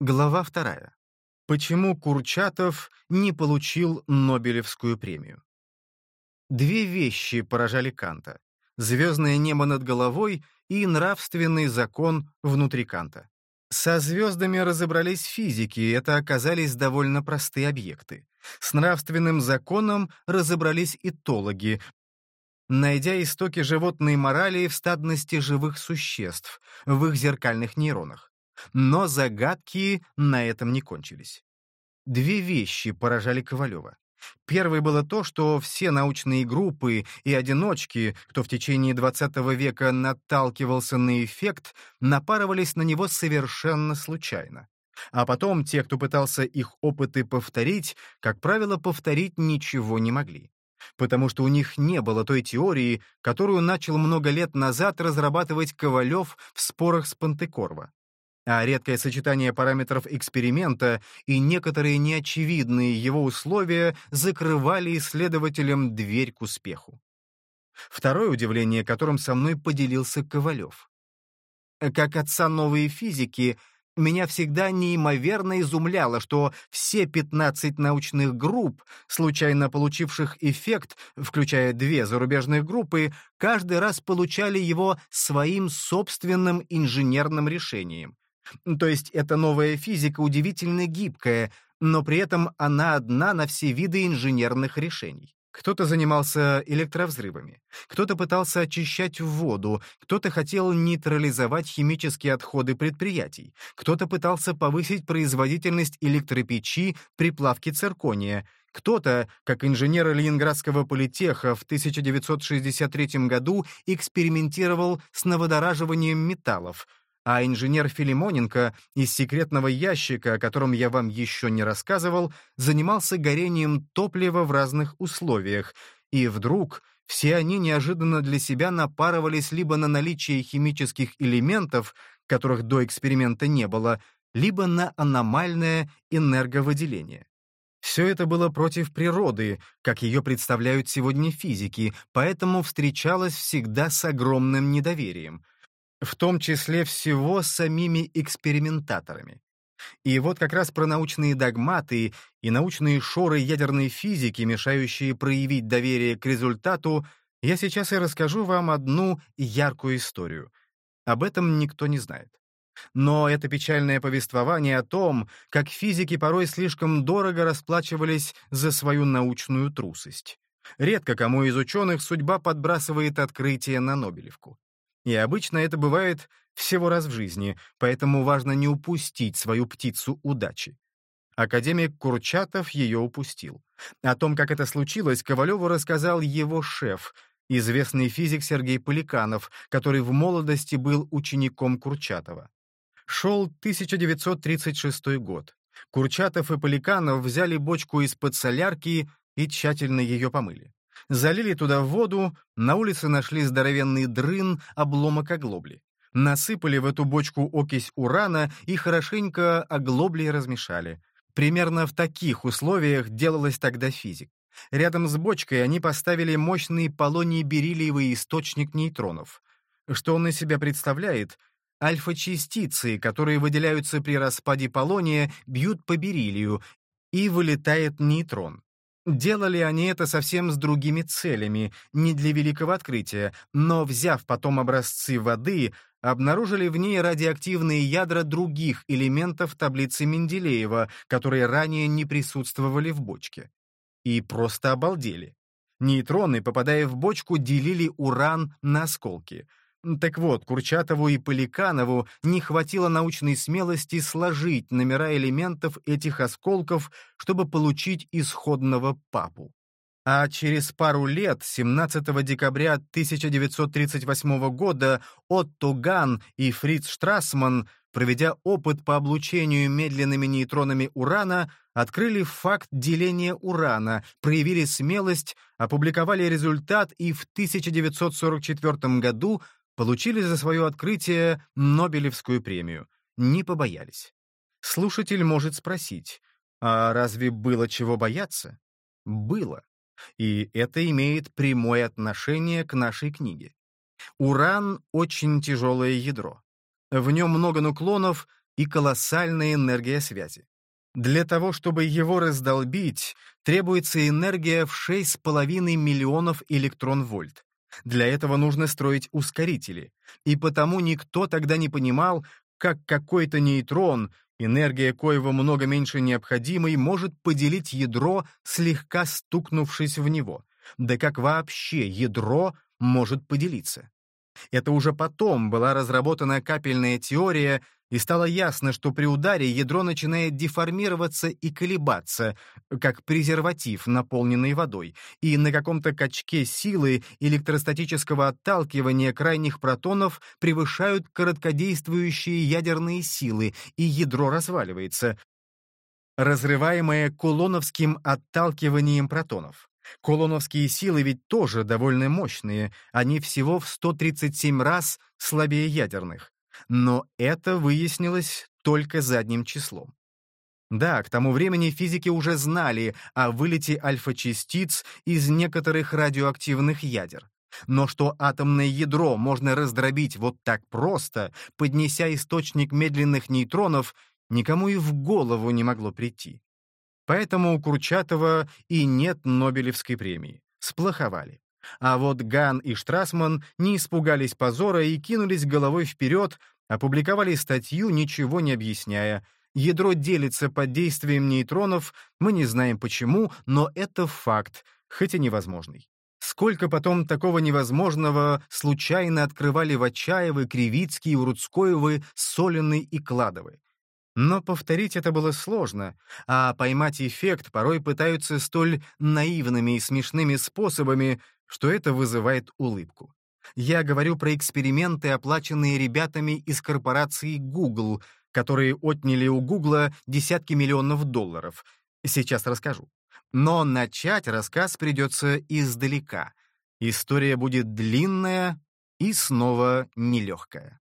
Глава вторая. Почему Курчатов не получил Нобелевскую премию? Две вещи поражали Канта — звездное небо над головой и нравственный закон внутри Канта. Со звездами разобрались физики, это оказались довольно простые объекты. С нравственным законом разобрались этологи, найдя истоки животной морали в стадности живых существ, в их зеркальных нейронах. Но загадки на этом не кончились. Две вещи поражали Ковалева. Первое было то, что все научные группы и одиночки, кто в течение XX века наталкивался на эффект, напарывались на него совершенно случайно. А потом те, кто пытался их опыты повторить, как правило, повторить ничего не могли. Потому что у них не было той теории, которую начал много лет назад разрабатывать Ковалев в спорах с Пантекорво а редкое сочетание параметров эксперимента и некоторые неочевидные его условия закрывали исследователям дверь к успеху. Второе удивление, которым со мной поделился Ковалев. Как отца новой физики, меня всегда неимоверно изумляло, что все 15 научных групп, случайно получивших эффект, включая две зарубежных группы, каждый раз получали его своим собственным инженерным решением. То есть эта новая физика удивительно гибкая, но при этом она одна на все виды инженерных решений. Кто-то занимался электровзрывами, кто-то пытался очищать воду, кто-то хотел нейтрализовать химические отходы предприятий, кто-то пытался повысить производительность электропечи при плавке циркония, кто-то, как инженер Ленинградского политеха в 1963 году, экспериментировал с наводораживанием металлов, а инженер Филимоненко из секретного ящика, о котором я вам еще не рассказывал, занимался горением топлива в разных условиях, и вдруг все они неожиданно для себя напарывались либо на наличие химических элементов, которых до эксперимента не было, либо на аномальное энерговыделение. Все это было против природы, как ее представляют сегодня физики, поэтому встречалось всегда с огромным недоверием — в том числе всего самими экспериментаторами. И вот как раз про научные догматы и научные шоры ядерной физики, мешающие проявить доверие к результату, я сейчас и расскажу вам одну яркую историю. Об этом никто не знает. Но это печальное повествование о том, как физики порой слишком дорого расплачивались за свою научную трусость. Редко кому из ученых судьба подбрасывает открытие на Нобелевку. И обычно это бывает всего раз в жизни, поэтому важно не упустить свою птицу удачи. Академик Курчатов ее упустил. О том, как это случилось, Ковалеву рассказал его шеф, известный физик Сергей Поликанов, который в молодости был учеником Курчатова. Шел 1936 год. Курчатов и Поликанов взяли бочку из-под солярки и тщательно ее помыли. Залили туда воду, на улице нашли здоровенный дрын, обломок оглобли. Насыпали в эту бочку окись урана и хорошенько оглобли размешали. Примерно в таких условиях делалось тогда физик. Рядом с бочкой они поставили мощный полоний-бериллиевый источник нейтронов. Что он из себя представляет? Альфа-частицы, которые выделяются при распаде полония, бьют по бериллию, и вылетает нейтрон. Делали они это совсем с другими целями, не для великого открытия, но, взяв потом образцы воды, обнаружили в ней радиоактивные ядра других элементов таблицы Менделеева, которые ранее не присутствовали в бочке. И просто обалдели. Нейтроны, попадая в бочку, делили уран на осколки — так вот, Курчатову и Поликанову не хватило научной смелости сложить номера элементов этих осколков, чтобы получить исходного папу. А через пару лет, 17 декабря 1938 года, Отто Ган и Фриц Штрасман, проведя опыт по облучению медленными нейтронами урана, открыли факт деления урана, проявили смелость, опубликовали результат и в 1944 году получили за свое открытие Нобелевскую премию. Не побоялись. Слушатель может спросить, а разве было чего бояться? Было. И это имеет прямое отношение к нашей книге. Уран — очень тяжелое ядро. В нем много нуклонов, и колоссальная энергия связи. Для того, чтобы его раздолбить, требуется энергия в 6,5 миллионов электрон-вольт. Для этого нужно строить ускорители, и потому никто тогда не понимал, как какой-то нейтрон, энергия коего много меньше необходимой, может поделить ядро, слегка стукнувшись в него. Да как вообще ядро может поделиться? Это уже потом была разработана капельная теория, и стало ясно, что при ударе ядро начинает деформироваться и колебаться, как презерватив, наполненный водой, и на каком-то качке силы электростатического отталкивания крайних протонов превышают короткодействующие ядерные силы, и ядро разваливается, разрываемое кулоновским отталкиванием протонов. Колоновские силы ведь тоже довольно мощные, они всего в 137 раз слабее ядерных. Но это выяснилось только задним числом. Да, к тому времени физики уже знали о вылете альфа-частиц из некоторых радиоактивных ядер. Но что атомное ядро можно раздробить вот так просто, поднеся источник медленных нейтронов, никому и в голову не могло прийти. Поэтому у Курчатова и нет Нобелевской премии. Сплоховали. А вот Ган и Штрасман не испугались позора и кинулись головой вперед, опубликовали статью, ничего не объясняя. Ядро делится под действием нейтронов, мы не знаем почему, но это факт, хоть и невозможный. Сколько потом такого невозможного случайно открывали Вачаевы, Кривицкие, Урудскоевы, Солины и Кладовы. Но повторить это было сложно, а поймать эффект порой пытаются столь наивными и смешными способами, что это вызывает улыбку. Я говорю про эксперименты, оплаченные ребятами из корпорации Google, которые отняли у Google десятки миллионов долларов. Сейчас расскажу. Но начать рассказ придется издалека. История будет длинная и снова нелегкая.